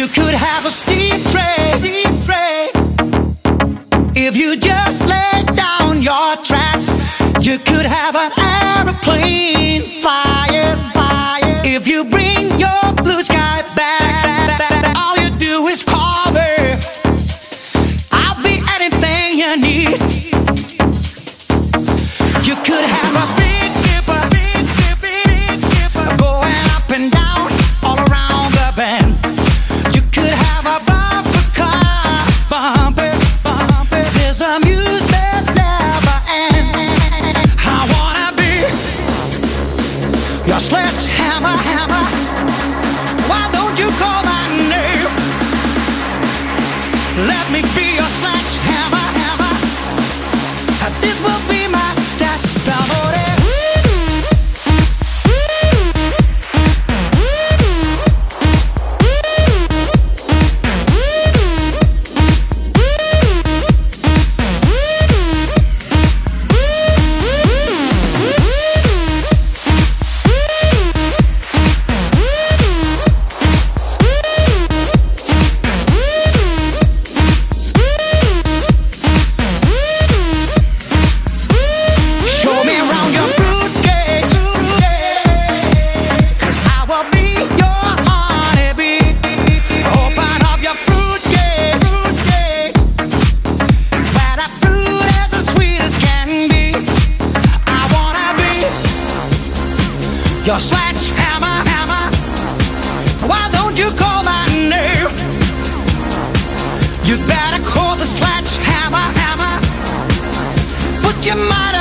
You could have a steam train. If you just lay down your tracks, you could have an aeroplane your sledgehammer, hammer. Why don't you call my name? Let me be your sledgehammer, hammer. This will be my testimony. Your sledgehammer, hammer. Why don't you call my name? You'd better call the sledgehammer, hammer. Your mind at